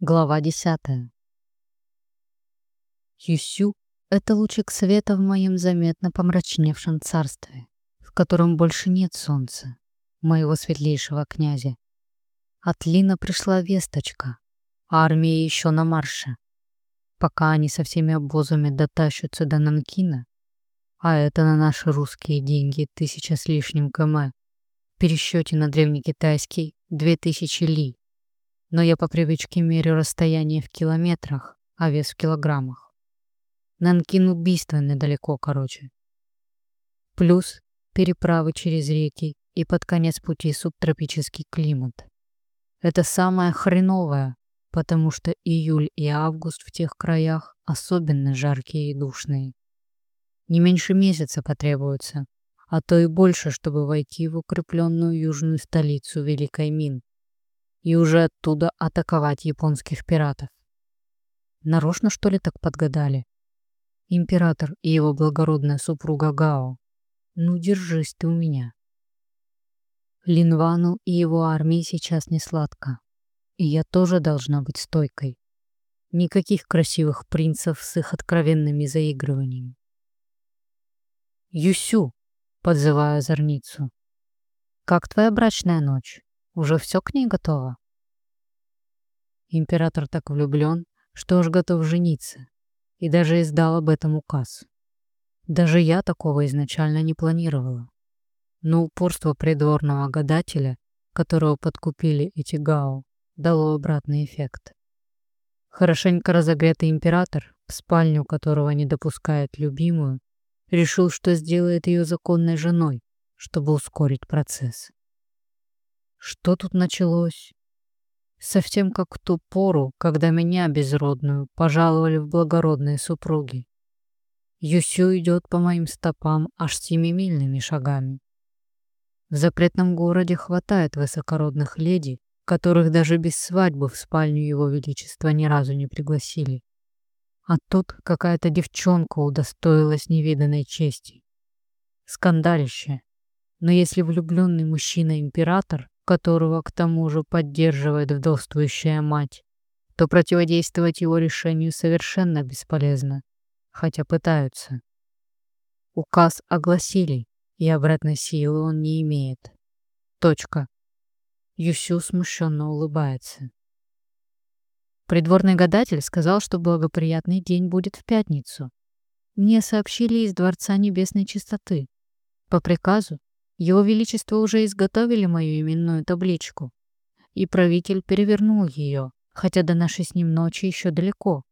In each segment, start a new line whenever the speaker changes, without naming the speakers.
Глава десятая. Юсю — это лучик света в моем заметно помрачневшем царстве, в котором больше нет солнца, моего светлейшего князя. От Лина пришла весточка, а армия еще на марше. Пока они со всеми обозами дотащатся до Нанкина, а это на наши русские деньги тысяча с лишним км, в пересчете на древнекитайский — две тысячи ли но я по привычке мерю расстояние в километрах, а вес в килограммах. Нанкин убийственно далеко, короче. Плюс переправы через реки и под конец пути субтропический климат. Это самое хреновое, потому что июль и август в тех краях особенно жаркие и душные. Не меньше месяца потребуется, а то и больше, чтобы войти в укрепленную южную столицу Великой Мин и уже оттуда атаковать японских пиратов. Нарочно, что ли, так подгадали? Император и его благородная супруга Гао. Ну, держись ты у меня. Линвану и его армии сейчас не сладко. И я тоже должна быть стойкой. Никаких красивых принцев с их откровенными заигрываниями. «Юсю!» — подзываю озорницу. «Как твоя брачная ночь?» Уже все к ней готово? Император так влюблен, что уж готов жениться, и даже издал об этом указ. Даже я такого изначально не планировала. Но упорство придворного гадателя, которого подкупили эти гао, дало обратный эффект. Хорошенько разогретый император, в спальню которого не допускает любимую, решил, что сделает ее законной женой, чтобы ускорить процесс. Что тут началось? Совсем как в ту пору, когда меня, безродную, пожаловали в благородные супруги. Юсю идет по моим стопам аж семимильными шагами. В запретном городе хватает высокородных леди, которых даже без свадьбы в спальню его величества ни разу не пригласили. А тут какая-то девчонка удостоилась невиданной чести. Скандалище. Но если влюбленный мужчина-император, которого к тому же поддерживает вдовствующая мать, то противодействовать его решению совершенно бесполезно, хотя пытаются. Указ огласили, и обратной силы он не имеет. Точка. Юсю смущенно улыбается. Придворный гадатель сказал, что благоприятный день будет в пятницу. Мне сообщили из Дворца Небесной Чистоты. По приказу его Величество уже изготовили мою именную табличку, и правитель перевернул ее, хотя до нашей с ним ночи еще далеко.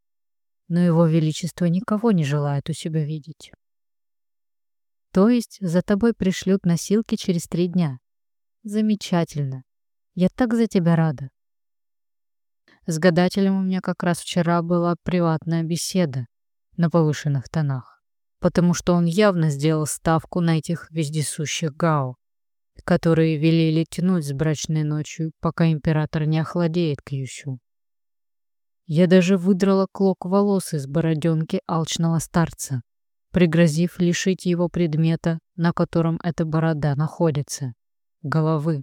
Но Его Величество никого не желает у себя видеть. То есть за тобой пришлют носилки через три дня. Замечательно. Я так за тебя рада. С гадателем у меня как раз вчера была приватная беседа на повышенных тонах потому что он явно сделал ставку на этих вездесущих гао, которые велели тянуть с брачной ночью, пока император не охладеет к Ющу. Я даже выдрала клок волос из бороденки алчного старца, пригрозив лишить его предмета, на котором эта борода находится, головы,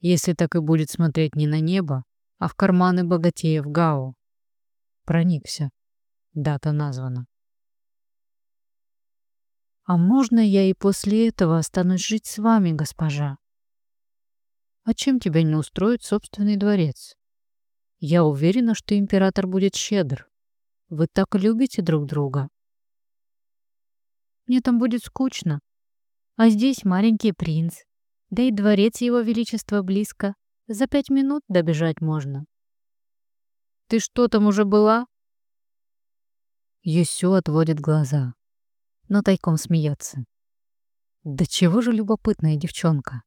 если так и будет смотреть не на небо, а в карманы богатеев Гао. Проникся. Дата названа. А можно я и после этого останусь жить с вами, госпожа? А чем тебя не устроит собственный дворец? Я уверена, что император будет щедр. Вы так любите друг друга. Мне там будет скучно. А здесь маленький принц. Да и дворец его величества близко. За пять минут добежать можно. Ты что там уже была? Юсю отводит глаза но тайком смеется. Да чего же любопытная девчонка.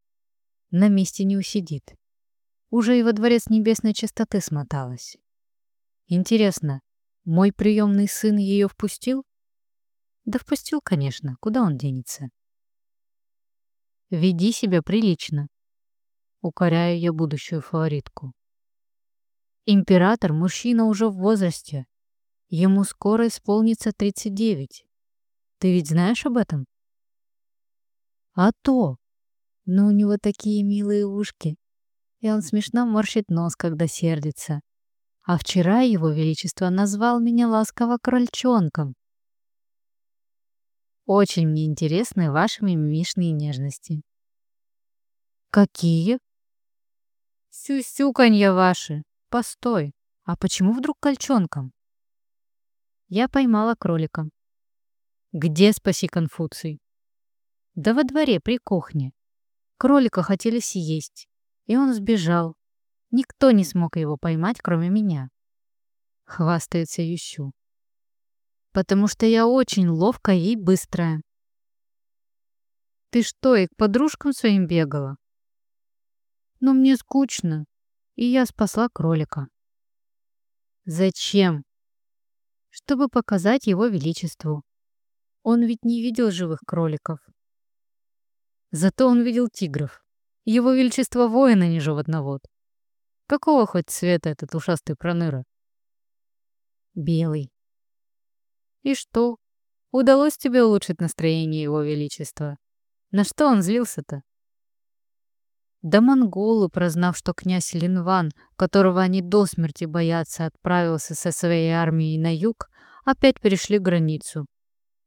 На месте не усидит. Уже и во дворец небесной чистоты смоталась. Интересно, мой приемный сын ее впустил? Да впустил, конечно. Куда он денется? Веди себя прилично. Укоряю я будущую фаворитку. Император – мужчина уже в возрасте. Ему скоро исполнится 39. Ты ведь знаешь об этом? А то. Но у него такие милые ушки. И он смешно морщит нос, когда сердится. А вчера его величество назвал меня ласково крольчонком. Очень мне интересны ваши мимишные нежности. Какие? Сюсюканья ваши. Постой. А почему вдруг кольчонком? Я поймала кролика. Где спаси Конфуций? Да во дворе при кухне. Кролика хотели съесть, и он сбежал. Никто не смог его поймать, кроме меня. Хвастается Ющу. Потому что я очень ловкая и быстрая. Ты что, и к подружкам своим бегала? Но мне скучно, и я спасла кролика. Зачем? Чтобы показать его величеству. Он ведь не видел живых кроликов. Зато он видел тигров. Его величество воин, а не животновод. Какого хоть цвета этот ушастый проныра? Белый. И что? Удалось тебе улучшить настроение его величества? На что он злился-то? Да монголы, прознав, что князь Линван, которого они до смерти боятся, отправился со своей армией на юг, опять перешли границу.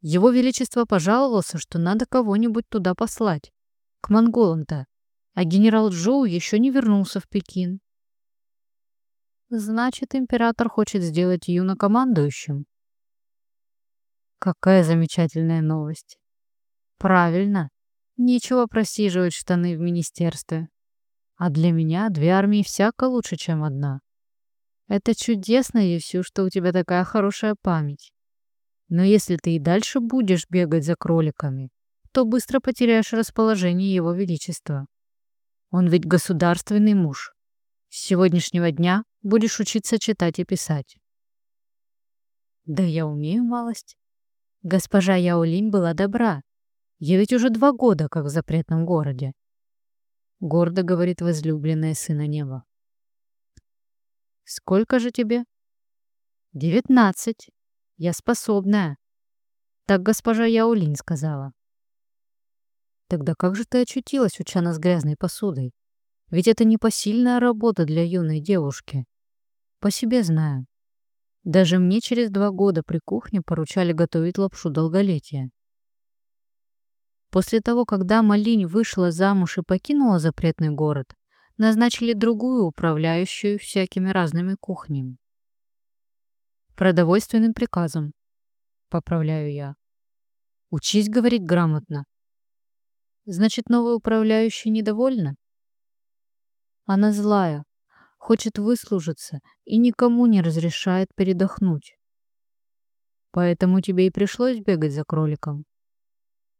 Его Величество пожаловался, что надо кого-нибудь туда послать. К монголам-то. А генерал Джоу еще не вернулся в Пекин. Значит, император хочет сделать Юна командующим. Какая замечательная новость. Правильно. Нечего просиживать штаны в министерстве. А для меня две армии всяко лучше, чем одна. Это чудесно, Евсю, что у тебя такая хорошая память. Но если ты и дальше будешь бегать за кроликами, то быстро потеряешь расположение его величества. Он ведь государственный муж. С сегодняшнего дня будешь учиться читать и писать. Да я умею малость. Госпожа Яолинь была добра, я ведь уже два года как в запретном городе. Гордо говорит возлюбленная сына неба. Сколько же тебе? Девятнадцать. Я способная. Так госпожа Яулин сказала. Тогда как же ты очутилась у чана с грязной посудой? Ведь это непосильная работа для юной девушки. По себе знаю. Даже мне через два года при кухне поручали готовить лапшу долголетия. После того, когда Малинь вышла замуж и покинула запретный город, назначили другую управляющую всякими разными кухнями. Продовольственным приказом, поправляю я. Учись говорить грамотно. Значит, новая управляющая недовольна? Она злая, хочет выслужиться и никому не разрешает передохнуть. Поэтому тебе и пришлось бегать за кроликом.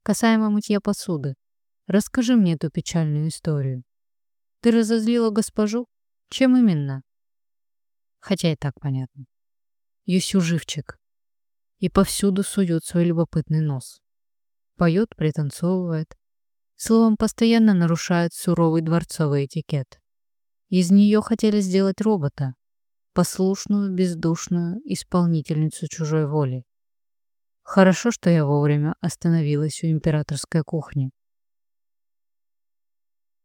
Касаемо мытья посуды, расскажи мне эту печальную историю. Ты разозлила госпожу? Чем именно? Хотя и так понятно. Юсю живчик. И повсюду сует свой любопытный нос. Поет, пританцовывает. Словом, постоянно нарушает суровый дворцовый этикет. Из нее хотели сделать робота, послушную, бездушную исполнительницу чужой воли. Хорошо, что я вовремя остановилась у императорской кухни.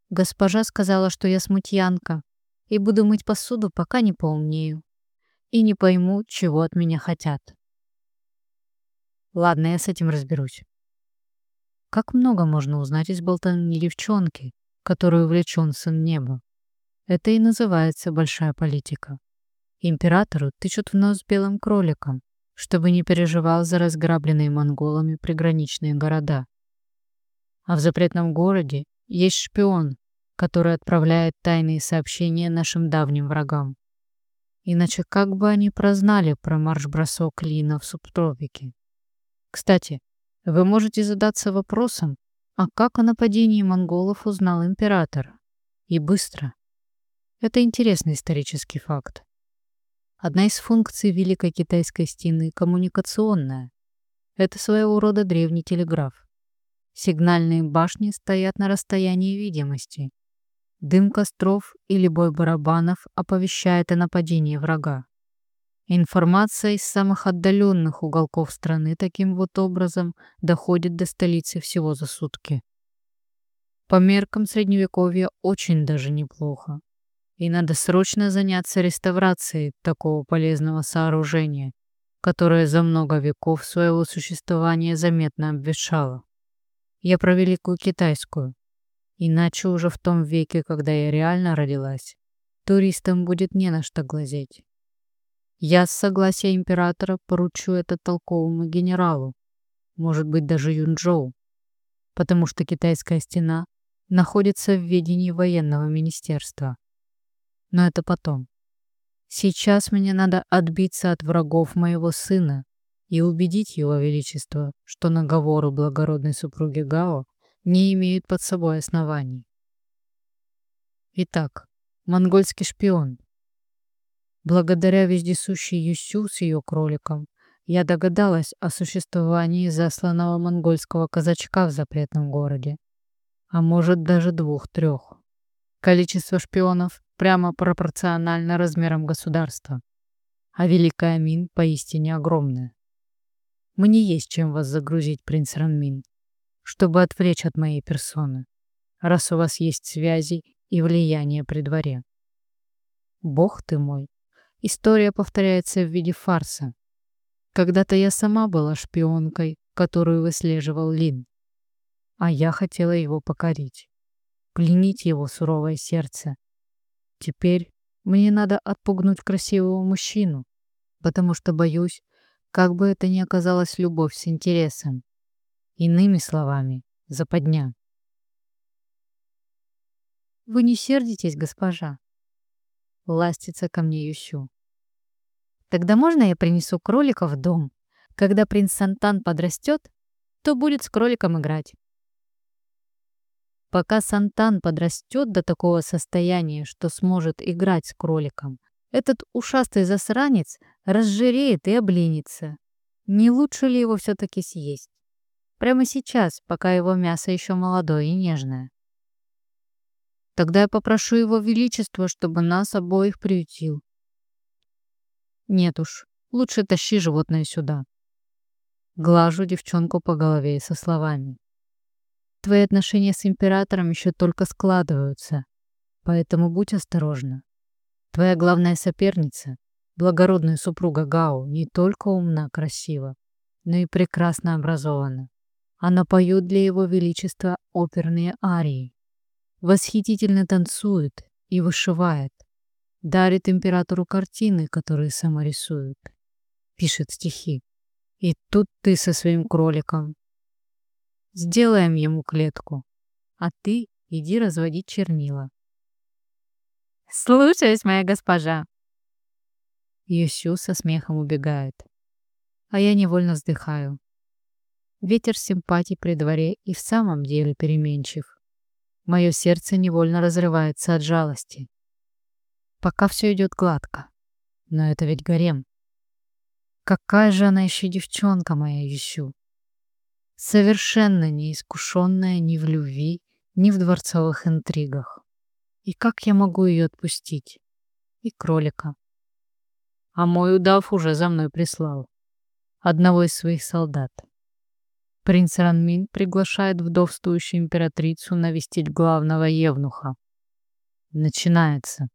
Госпожа сказала, что я смутьянка и буду мыть посуду, пока не поумнею и не пойму, чего от меня хотят. Ладно, я с этим разберусь. Как много можно узнать из болтовни девчонки, которую увлечен сын неба. Это и называется большая политика. Императору тычут в нос белым кроликом, чтобы не переживал за разграбленные монголами приграничные города. А в запретном городе есть шпион, который отправляет тайные сообщения нашим давним врагам. Иначе как бы они прознали про марш-бросок Лина в субтропике? Кстати, вы можете задаться вопросом, а как о нападении монголов узнал император? И быстро. Это интересный исторический факт. Одна из функций Великой Китайской стены — коммуникационная. Это своего рода древний телеграф. Сигнальные башни стоят на расстоянии видимости. Дым костров или бой барабанов оповещает о нападении врага. Информация из самых отдаленных уголков страны таким вот образом доходит до столицы всего за сутки. По меркам Средневековья очень даже неплохо. и надо срочно заняться реставрацией такого полезного сооружения, которое за много веков своего существования заметно обветшало. Я про Великую Китайскую. Иначе уже в том веке, когда я реально родилась, туристам будет не на что глазеть. Я с согласия императора поручу это толковому генералу, может быть даже Юнчжоу, потому что китайская стена находится в ведении военного министерства. Но это потом. Сейчас мне надо отбиться от врагов моего сына и убедить его величество, что наговоры благородной супруги Гао не имеют под собой оснований. Итак, монгольский шпион. Благодаря вездесущей Юсю с ее кроликом я догадалась о существовании засланного монгольского казачка в запретном городе. А может даже двух-трех. Количество шпионов прямо пропорционально размерам государства. А Великая Мин поистине огромная. Мне есть чем вас загрузить, принц Ранмин, чтобы отвлечь от моей персоны, раз у вас есть связи и влияние при дворе. Бог ты мой, история повторяется в виде фарса. Когда-то я сама была шпионкой, которую выслеживал Лин, а я хотела его покорить, пленить его суровое сердце. Теперь мне надо отпугнуть красивого мужчину, потому что боюсь, как бы это ни оказалась любовь с интересом. Иными словами, западня. «Вы не сердитесь, госпожа?» Ластится ко мне Ющу. Тогда можно я принесу кролика в дом? Когда принц Сантан подрастет, то будет с кроликом играть. Пока Сантан подрастет до такого состояния, что сможет играть с кроликом, этот ушастый засранец разжиреет и обленится. Не лучше ли его все-таки съесть? Прямо сейчас, пока его мясо еще молодое и нежное. Тогда я попрошу его величество, чтобы нас обоих приютил. Нет уж, лучше тащи животное сюда. Глажу девчонку по голове со словами. Твои отношения с императором еще только складываются, поэтому будь осторожна. Твоя главная соперница, благородная супруга Гао, не только умна, красива, но и прекрасно образована. Она поет для его величества оперные арии, восхитительно танцует и вышивает, дарит императору картины, которые сама рисует, пишет стихи. И тут ты со своим кроликом. Сделаем ему клетку, а ты иди разводить чернила. Слушаюсь, моя госпожа. Юсю со смехом убегает, а я невольно вздыхаю. Ветер симпатий при дворе и в самом деле переменчив. Мое сердце невольно разрывается от жалости. Пока все идет гладко. Но это ведь гарем. Какая же она еще девчонка моя ищу. Совершенно неискушенная ни в любви, ни в дворцовых интригах. И как я могу ее отпустить? И кролика. А мой удав уже за мной прислал. Одного из своих солдат. Принц Ранмин приглашает вдовствующую императрицу навестить главного евнуха. Начинается.